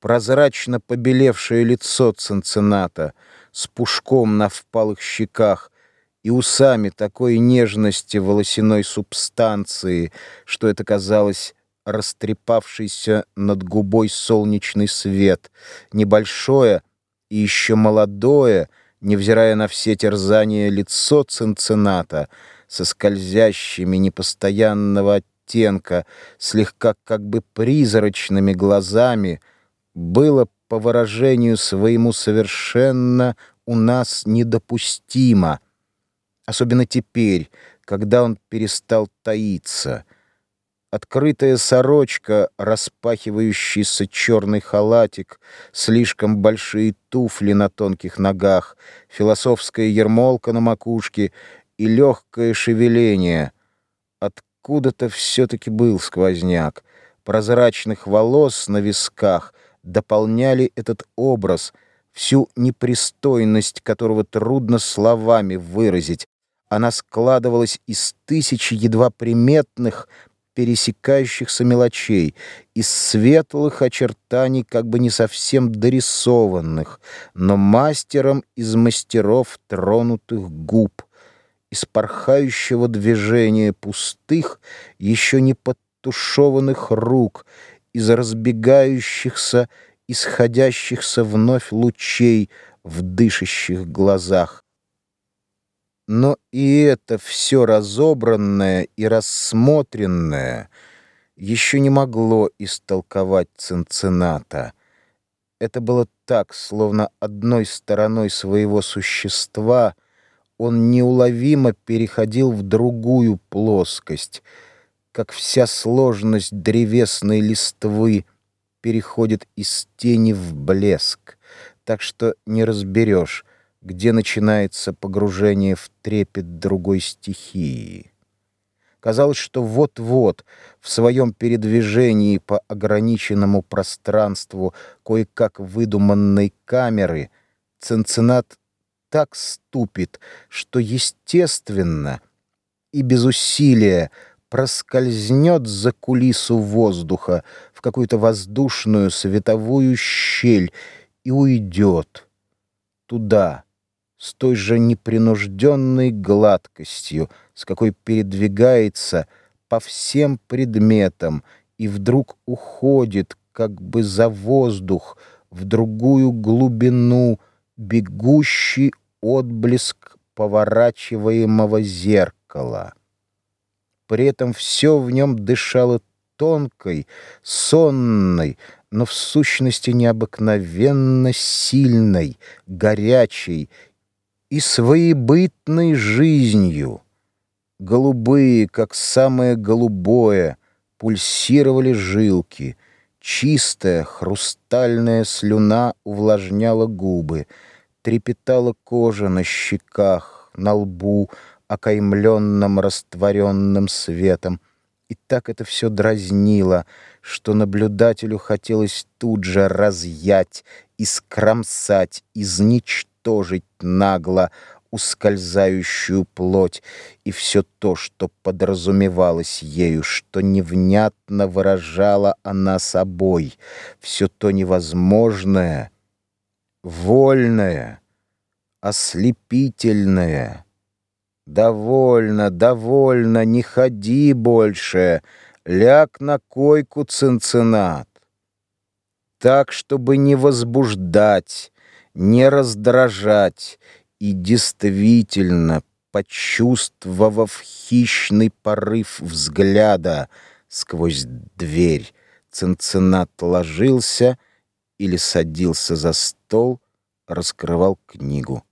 прозрачно побелевшее лицо Цинцината с пушком на впалых щеках и усами такой нежности волосяной субстанции, что это казалось растрепавшийся над губой солнечный свет, небольшое и еще молодое, невзирая на все терзания лицо Цинцината со скользящими непостоянного оттенка, слегка как бы призрачными глазами, было по выражению своему совершенно у нас недопустимо, особенно теперь, когда он перестал таиться. Открытая сорочка, распахивающийся черный халатик, слишком большие туфли на тонких ногах, философская ермолка на макушке и легкое шевеление. Откуда-то все-таки был сквозняк, прозрачных волос на висках — дополняли этот образ, всю непристойность которого трудно словами выразить. Она складывалась из тысячи едва приметных, пересекающихся мелочей, из светлых очертаний, как бы не совсем дорисованных, но мастером из мастеров тронутых губ, из порхающего движения пустых, еще не подтушеванных рук, из разбегающихся, исходящихся вновь лучей в дышащих глазах. Но и это все разобранное и рассмотренное еще не могло истолковать Цинцината. Это было так, словно одной стороной своего существа он неуловимо переходил в другую плоскость — как вся сложность древесной листвы переходит из тени в блеск, так что не разберешь, где начинается погружение в трепет другой стихии. Казалось, что вот-вот в своем передвижении по ограниченному пространству кое-как выдуманной камеры Ценцинат так ступит, что естественно и без усилия проскользнет за кулису воздуха в какую-то воздушную световую щель и уйдет туда, с той же непринужденной гладкостью, с какой передвигается по всем предметам и вдруг уходит как бы за воздух в другую глубину бегущий отблеск поворачиваемого зеркала. При этом все в нем дышало тонкой, сонной, но в сущности необыкновенно сильной, горячей и своебытной жизнью. Голубые, как самое голубое, пульсировали жилки, чистая хрустальная слюна увлажняла губы, трепетала кожа на щеках, на лбу, окаймленном растворенным светом. И так это все дразнило, что наблюдателю хотелось тут же разъять, искромсать, изничтожить нагло ускользающую плоть и все то, что подразумевалось ею, что невнятно выражала она собой, все то невозможное, вольное, ослепительное — «Довольно, довольно, не ходи больше, ляг на койку, Цинцинат». Так, чтобы не возбуждать, не раздражать и действительно, почувствовав хищный порыв взгляда сквозь дверь, Цинцинат ложился или садился за стол, раскрывал книгу.